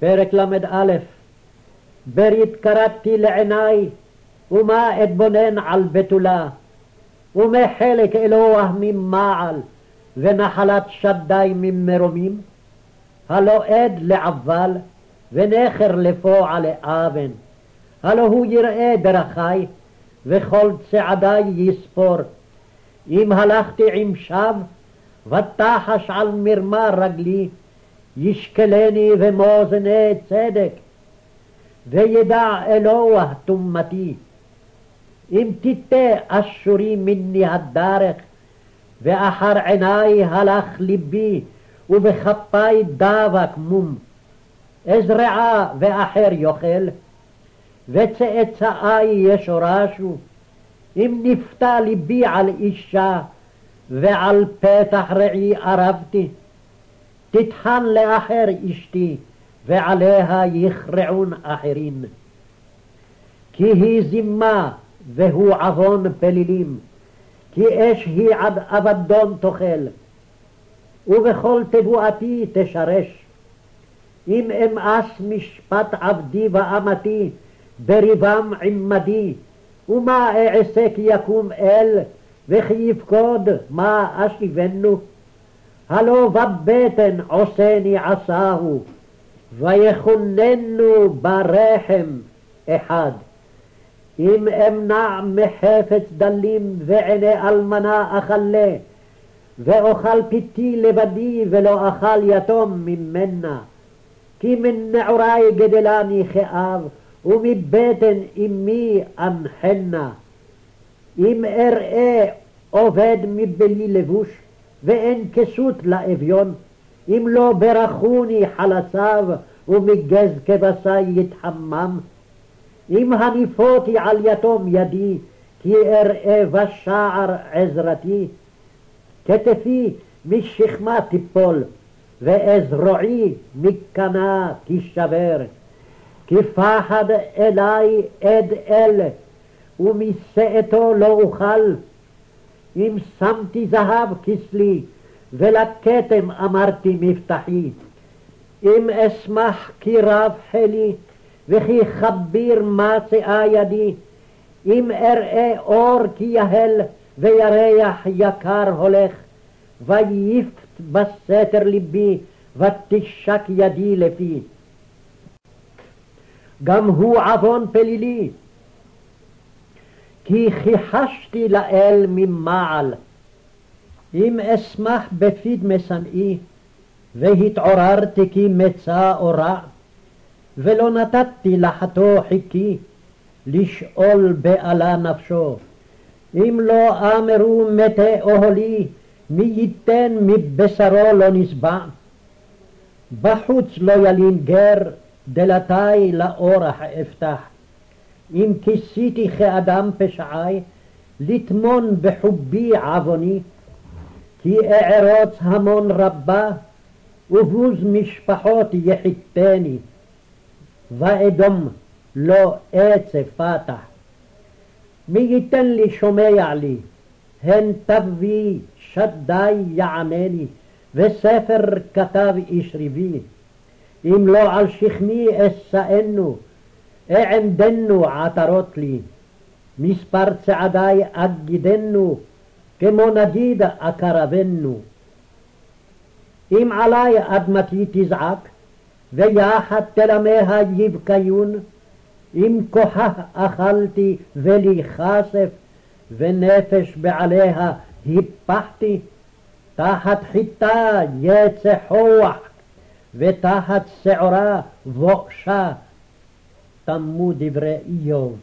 פרק ל"א ברית לעיניי ומה אתבונן על בתולה ומחלק אלוה ממעל ונחלת שדי ממרומים? הלא עד לעבל ונכר לפועל לאבן. הלא הוא יראה דרכי וכל צעדי יספור. אם הלכתי עם שב ותחש על מרמה רגלי ישקלני במאזני צדק, וידע אלוה טומאתי. אם תיטה אשורי מני הדרך, ואחר עיני הלך ליבי, ובכפי דבק מום. אזרעה ואחר יאכל, וצאצאי ישורשו. אם נפתה ליבי על אישה, ועל פתח רעי ערבתי, תטחן לאחר אשתי, ועליה יכרעון אחרים. כי היא זימה, והוא עוון פלילים, כי אש היא עד אבדון תאכל, ובכל תבואתי תשרש. אם אמאס משפט עבדי ואמתי, בריבם עמדי, ומה אעשה כי יקום אל, וכי יפקוד מה אשיבנו? הלא בבטן עושני עשהו, ויכוננו ברחם אחד. אם אמנע מחפץ דלים ועיני אלמנה אכלה, ואוכל פיתי לבדי ולא אכל יתום ממנה. כי מנעורי גדלני כאב, ומבטן אמי אנחנה. אם אראה עובד מבלי לבוש, ואין כסות לאביון, אם לא ברכוני חלציו, ומגז כבשי יתחמם. אם הניפותי על יתום ידי, כי אראה בשער עזרתי. כתפי משכמה תיפול, ואזרועי מקנה תישבר. כי פחד אלי עד אל, ומשאתו לא אוכל. אם שמתי זהב כסלי, ולכתם אמרתי מבטחי. אם אשמח כי רב חלי, וכי כביר מצאה ידי, אם אראה אור כי יהל, וירח יקר הולך, ויפת בסתר ליבי, ותשק ידי לפי. גם הוא עוון פלילי, כי כיחשתי לאל ממעל. אם אשמח בפיד משנאי, והתעוררתי כי מצא או רע, ולא נתתי לחטוא חיכי, לשאול בעלה נפשו. אם לא אמרו מתי אוהלי, מי ייתן מבשרו לא נשבע. בחוץ לא ילין גר, דלתי לאורח אפתח. אם כיסיתי כאדם פשעי, לטמון בחובי עווני, כי אערוץ המון רבה, ובוז משפחות יחיתני, ואדום לא עצב פתח. מי ייתן לי שומע לי, הן תבי שדי יענני, וספר כתב איש ריבי. אם לא על שכמי אשאנו, אעמדנו עטרות לי, מספר צעדי אגידנו, כמו נגיד אקרבנו. אם עלי אדמתי תזעק, ויחד תלמיה יבקיון, אם כוחה אכלתי ולי כסף, ונפש בעליה הפחתי, תחת חיטה יצא חוח, ותחת שעורה בוקשה. תמו דברי איוב.